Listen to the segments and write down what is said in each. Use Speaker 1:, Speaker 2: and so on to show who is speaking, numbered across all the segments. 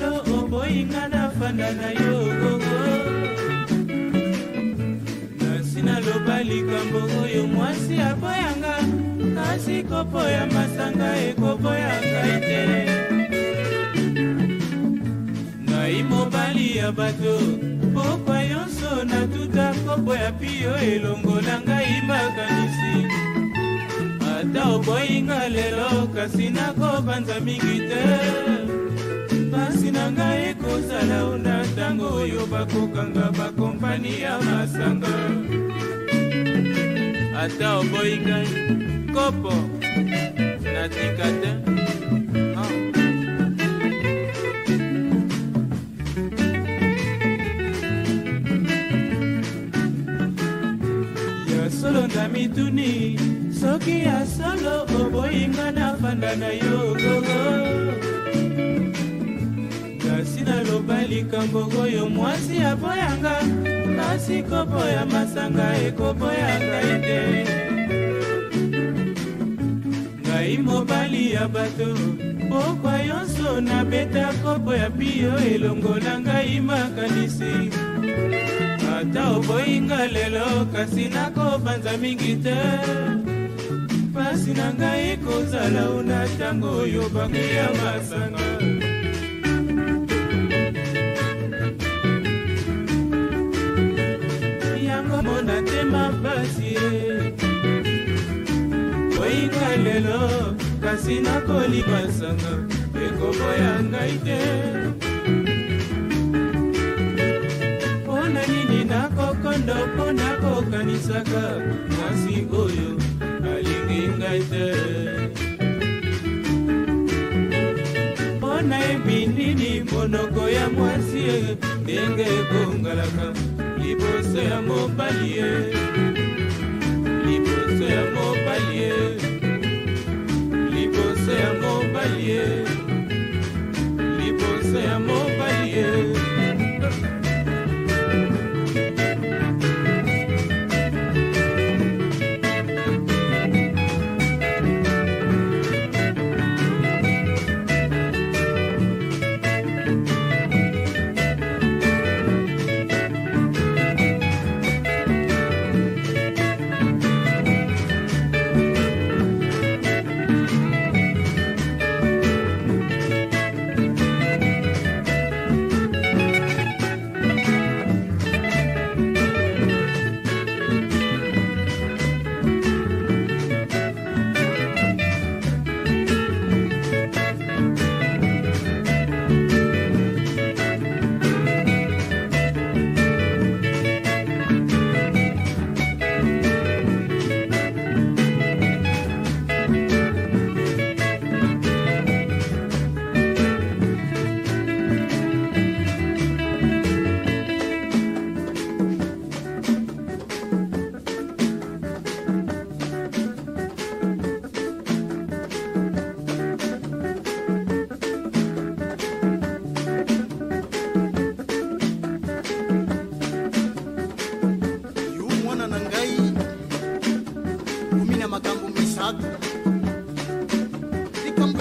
Speaker 1: lolo oboyinga nafanda na yo kongo kasi naloba likambo oyo mwasi aboyanga kasi kopo ya masanga ekoboyanga ete ngai mobali ya bato pokwa nyonso natuta kopo ya pio elongola ngai makanisi ata oboyinga lelo kasi nakobanza mingi te mpasi na ngai ekozala o na ntango oyo bakokanga bakompani ya masanga ata oboyi ngai kopo natika te ya solo na mituni soki ya solo oboyinga na fanda na yo gogo kasi naloba likambo oyo mwasi aboyanga kasi koboya masanga ekoboya ngai te ngai mobali ya bato pokwa nyonso nabeta kopo ya pio elongola ngai makanisi ata oboyinga lelo kasi nakobanza mingi te mpasi na ngai ekozala una ntango oyo bakuya masanga mpasi koyika lelo kasi nakolibasanga ekoboya ngai te mpo na nini nakokondo mpo nakokanisaka mwasi oyo alingi ngai te mpo nayebi nini monoko ya mwasi ndenge ekongalaka liboso ya mobali ye le mot palier.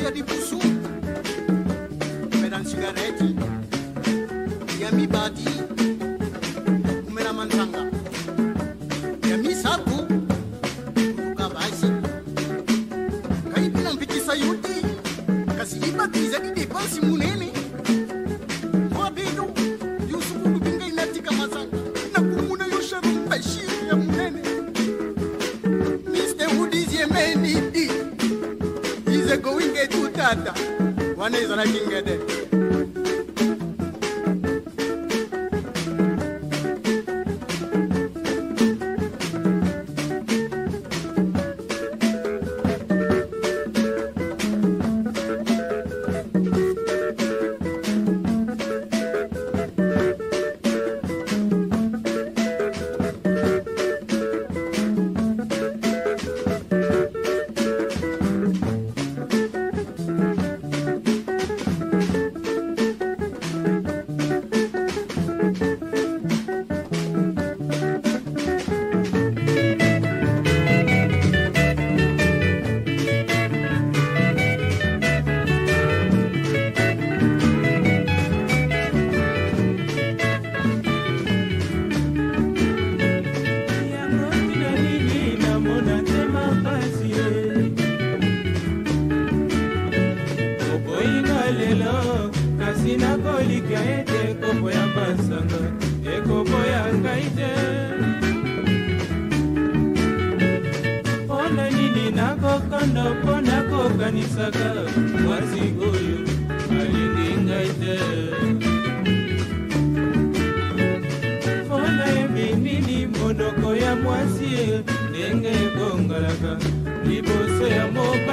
Speaker 2: maisha di busu medan sigareti ya mi badi mera mantanga ya mi sabu kabaisi kai bilang pikisa yuti kasi ibatiza di depansi munene One is an I can get
Speaker 1: kasi nakolika ete ekoboya masanga ekoboya ngai te mpona nini nakokondo mpo nakokanisaka mwasi oyo alingi ngai te mpona yebi nini monoko ya mwasi ndenge ebongalaka liboso ya moko